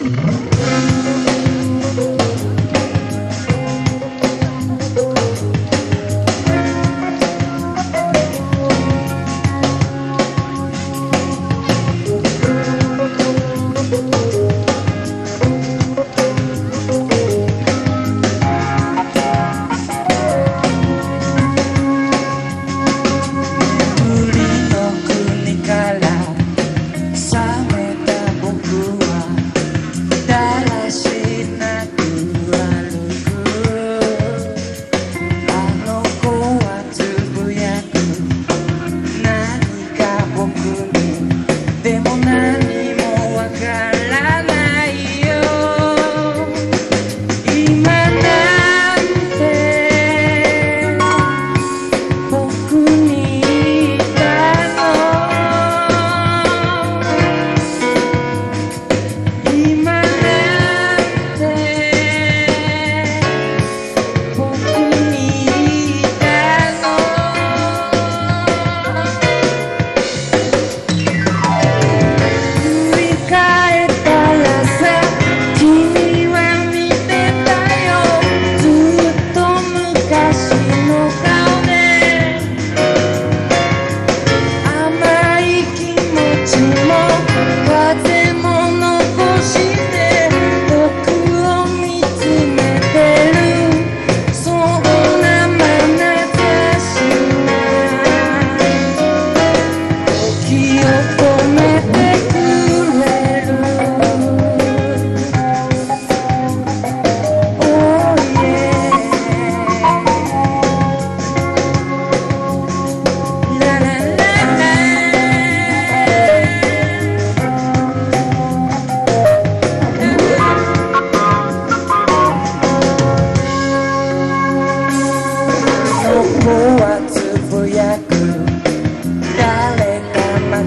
Mm-hmm.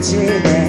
into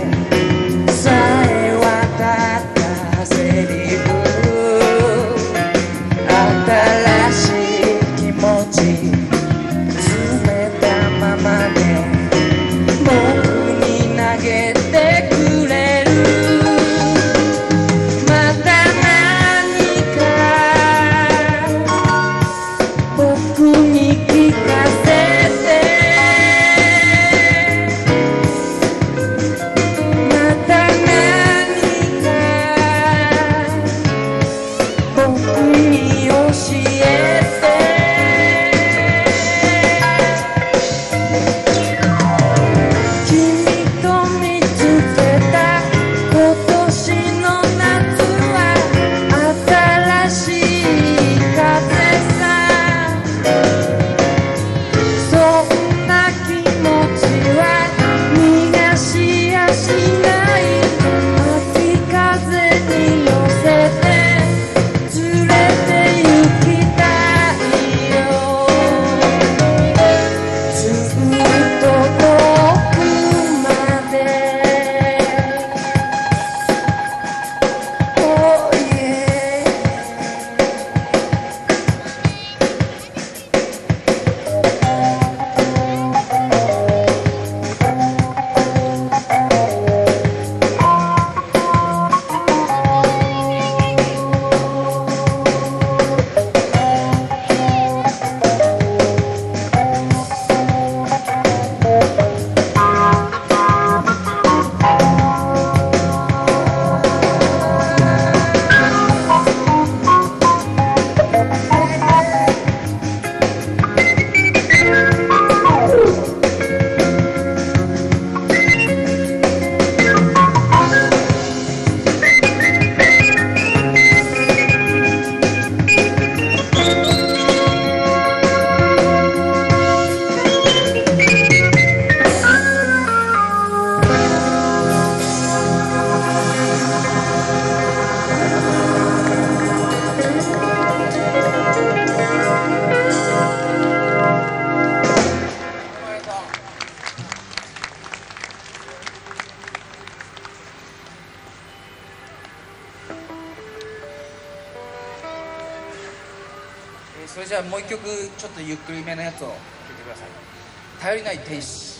それじゃあもう一曲ちょっとゆっくりめのやつを聴いてください。頼りない天使。